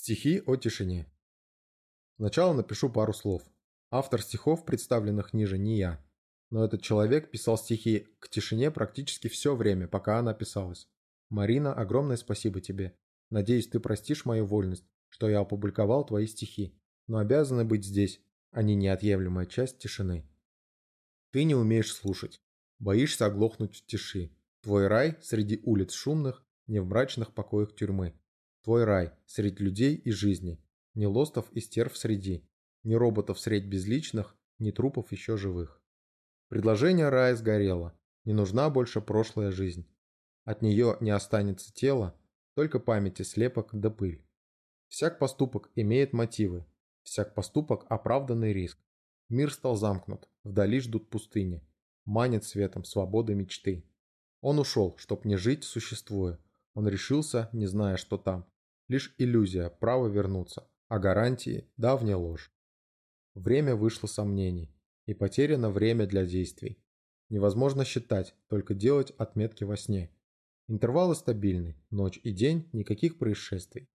Стихи о тишине. Сначала напишу пару слов. Автор стихов, представленных ниже, не я. Но этот человек писал стихи к тишине практически все время, пока она писалась. Марина, огромное спасибо тебе. Надеюсь, ты простишь мою вольность, что я опубликовал твои стихи, но обязаны быть здесь, они неотъемлемая часть тишины. Ты не умеешь слушать. Боишься оглохнуть в тиши. Твой рай среди улиц шумных, не в мрачных покоях тюрьмы. Твой рай среди людей и жизни. Ни лостов и стерв среди. Ни роботов средь безличных, ни трупов еще живых. Предложение рая сгорело. Не нужна больше прошлая жизнь. От нее не останется тело, только памяти слепок да пыль. Всяк поступок имеет мотивы. Всяк поступок – оправданный риск. Мир стал замкнут, вдали ждут пустыни. Манит светом свободы мечты. Он ушел, чтоб не жить, существуя. Он решился, не зная, что там. Лишь иллюзия, право вернуться, а гарантии – давняя ложь. Время вышло сомнений, и потеряно время для действий. Невозможно считать, только делать отметки во сне. Интервалы стабильны, ночь и день – никаких происшествий.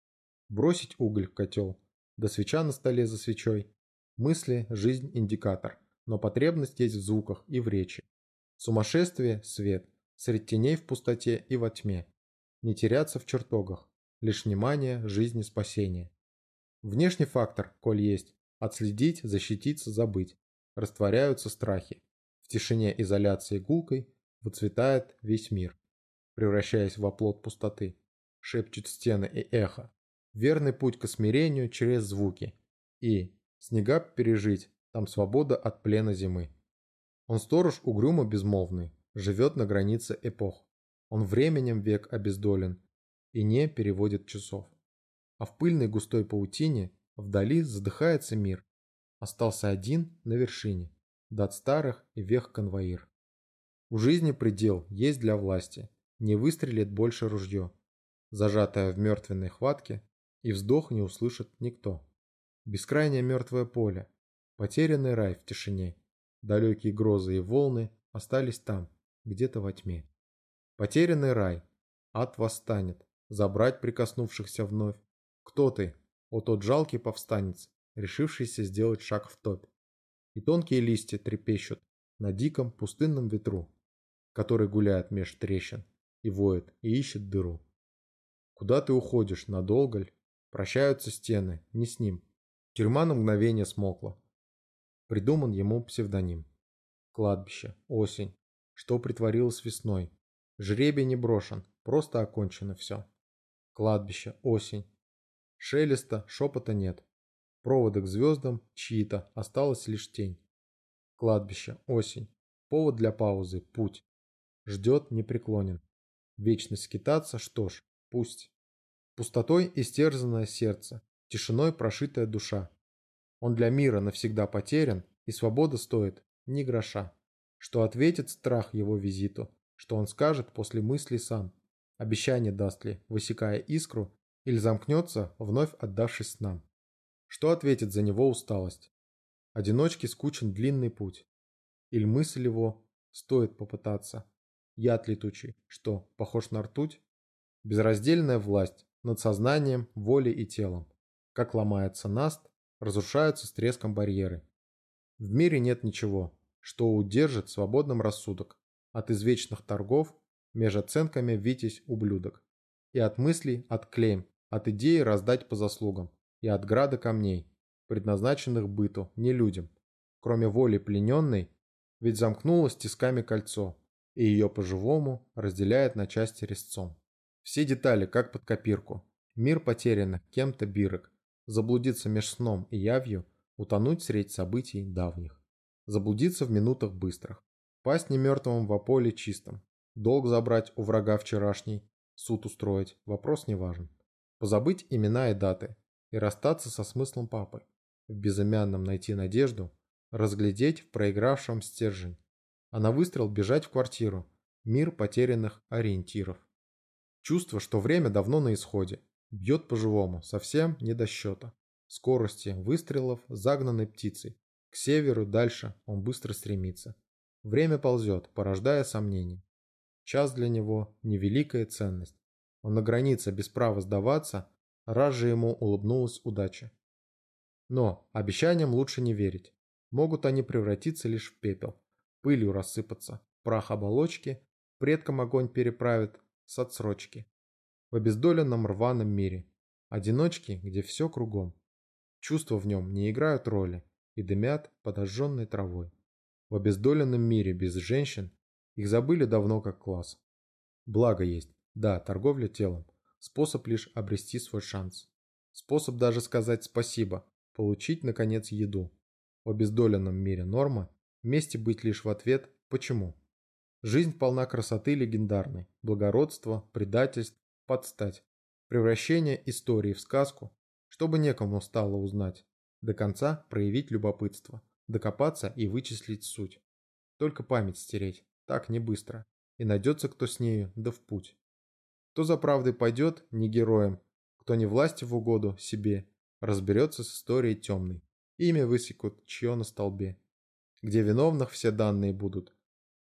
Бросить уголь в котел, до свеча на столе за свечой. Мысли – жизнь – индикатор, но потребность есть в звуках и в речи. Сумасшествие – свет, среди теней в пустоте и во тьме. Не теряться в чертогах, лишь внимание, жизнь и спасение. Внешний фактор, коль есть, отследить, защититься, забыть. Растворяются страхи. В тишине изоляции гулкой выцветает весь мир, превращаясь в оплот пустоты. Шепчут стены и эхо. Верный путь к смирению через звуки. И снега пережить, там свобода от плена зимы. Он сторож угрюмо безмолвный, живет на границе эпох. Он временем век обездолен, и не переводит часов. А в пыльной густой паутине вдали задыхается мир. Остался один на вершине, дат старых и вех конвоир. У жизни предел есть для власти, не выстрелит больше ружье, зажатое в мертвенной хватке, и вздох не услышит никто. Бескрайнее мертвое поле, потерянный рай в тишине, далекие грозы и волны остались там, где-то во тьме. Потерянный рай, ад восстанет, забрать прикоснувшихся вновь. Кто ты, о тот жалкий повстанец, решившийся сделать шаг в топь? И тонкие листья трепещут на диком пустынном ветру, который гуляет меж трещин и воет и ищет дыру. Куда ты уходишь, надолго ли? Прощаются стены, не с ним. Тюрьма на мгновение смокла. Придуман ему псевдоним. Кладбище, осень, что притворилось весной. Жребий не брошен, просто окончено все. Кладбище, осень. Шелеста, шепота нет. Проводы к звездам чьи-то, осталась лишь тень. Кладбище, осень. Повод для паузы, путь. Ждет, непреклонен. Вечность скитаться, что ж, пусть. Пустотой истерзанное сердце, тишиной прошитая душа. Он для мира навсегда потерян, и свобода стоит ни гроша. Что ответит страх его визиту, что он скажет после мысли сам. Обещание даст ли, высекая искру, или замкнется, вновь отдавшись нам. Что ответит за него усталость? Одиночке скучен длинный путь. Или мысль его стоит попытаться. Яд летучий, что, похож на ртуть? Безраздельная власть над сознанием, волей и телом. Как ломается наст, разрушаются с треском барьеры. В мире нет ничего, что удержит свободным рассудок от извечных торгов меж оценками «Витязь, ублюдок». И от мыслей отклеим, от идеи раздать по заслугам, и от града камней, предназначенных быту, не людям, кроме воли плененной, ведь замкнулось тисками кольцо, и ее по-живому разделяет на части резцом. Все детали, как под копирку. Мир потерянных кем-то бирок, заблудиться меж сном и явью, утонуть средь событий давних. Заблудиться в минутах быстрых, пасть немертвым в поле чистом, Долг забрать у врага вчерашний, суд устроить, вопрос не важен. Позабыть имена и даты и расстаться со смыслом папы. В безымянном найти надежду, разглядеть в проигравшем стержень. А на выстрел бежать в квартиру. Мир потерянных ориентиров. Чувство, что время давно на исходе. Бьет по-живому, совсем не до счета. Скорости выстрелов загнанной птицей. К северу дальше он быстро стремится. Время ползет, порождая сомнения. Час для него – невеликая ценность. Он на границе без права сдаваться, Раз же ему улыбнулась удача. Но обещаниям лучше не верить. Могут они превратиться лишь в пепел, пылью рассыпаться, прах оболочки, предкам огонь переправит с отсрочки. В обездоленном рваном мире, одиночки, где все кругом. Чувства в нем не играют роли и дымят подожженной травой. В обездоленном мире без женщин их забыли давно как класс. Благо есть, да, торговля телом, способ лишь обрести свой шанс. Способ даже сказать спасибо, получить, наконец, еду. В обездоленном мире норма, вместе быть лишь в ответ «почему?». Жизнь полна красоты легендарной, благородства, предательств, подстать, превращения истории в сказку, чтобы некому стало узнать, до конца проявить любопытство, докопаться и вычислить суть. Только память стереть, так не быстро, и найдется кто с нею, да в путь. Кто за правдой пойдет, не героем, кто не власти в угоду себе, разберется с историей темной, имя высекут чье на столбе, где виновных все данные будут,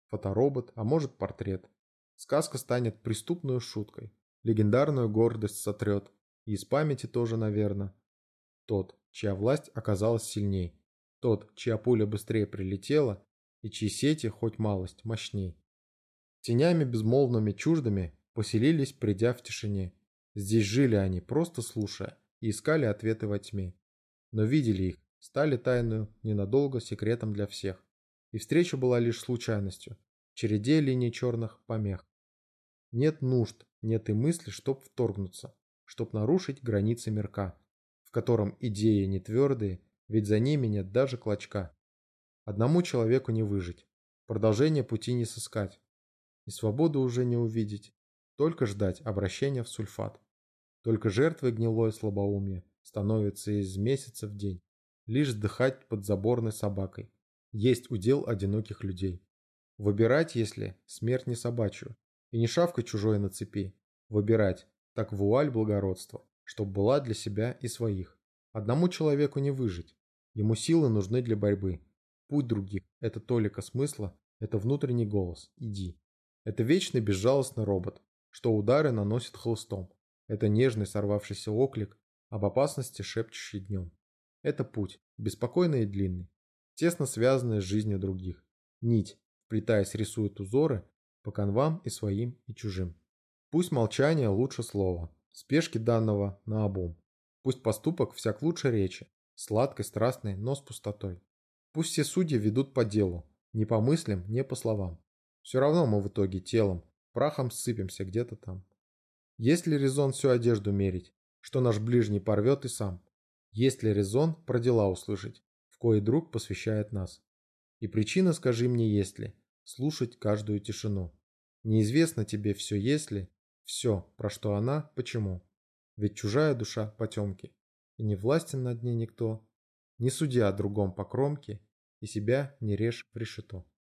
фоторобот, а может портрет. Сказка станет преступной шуткой, легендарную гордость сотрет, и из памяти тоже, наверное. Тот, чья власть оказалась сильней, тот, чья пуля быстрее прилетела, и чьи сети хоть малость мощней. Тенями безмолвными чуждыми поселились, придя в тишине. Здесь жили они, просто слушая, и искали ответы во тьме. Но видели их, стали тайную ненадолго секретом для всех. И встреча была лишь случайностью, череде линий черных помех. Нет нужд, нет и мысли, чтоб вторгнуться, чтоб нарушить границы мирка, в котором идеи не твердые, ведь за ними нет даже клочка. Одному человеку не выжить, продолжение пути не сыскать, и свободу уже не увидеть, только ждать обращения в сульфат. Только жертвой гнилое слабоумие становится из месяца в день, лишь вздыхать под заборной собакой. Есть удел одиноких людей. Выбирать, если смерть не собачью, и не шавка чужой на цепи. Выбирать, так вуаль благородства, чтоб была для себя и своих. Одному человеку не выжить. Ему силы нужны для борьбы, Путь других – это толика смысла, это внутренний голос «иди». Это вечный безжалостный робот, что удары наносит хлыстом. Это нежный сорвавшийся оклик, об опасности шепчущий днем. Это путь, беспокойный и длинный, тесно связанный с жизнью других. Нить, вплетаясь, рисует узоры по канвам и своим, и чужим. Пусть молчание лучше слова, спешки данного на обум. Пусть поступок всяк лучше речи, сладкой, страстной, но с пустотой. Пусть все судьи ведут по делу, не по мыслям, не по словам. Все равно мы в итоге телом, прахом сыпемся где-то там. Есть ли резон всю одежду мерить, что наш ближний порвет и сам? Есть ли резон про дела услышать, в кое друг посвящает нас? И причина, скажи мне, есть ли, слушать каждую тишину. Неизвестно тебе все если, все, про что она, почему. Ведь чужая душа потемки, и не властен над ней никто, не судя о другом по кромке, и себя не режь в решето.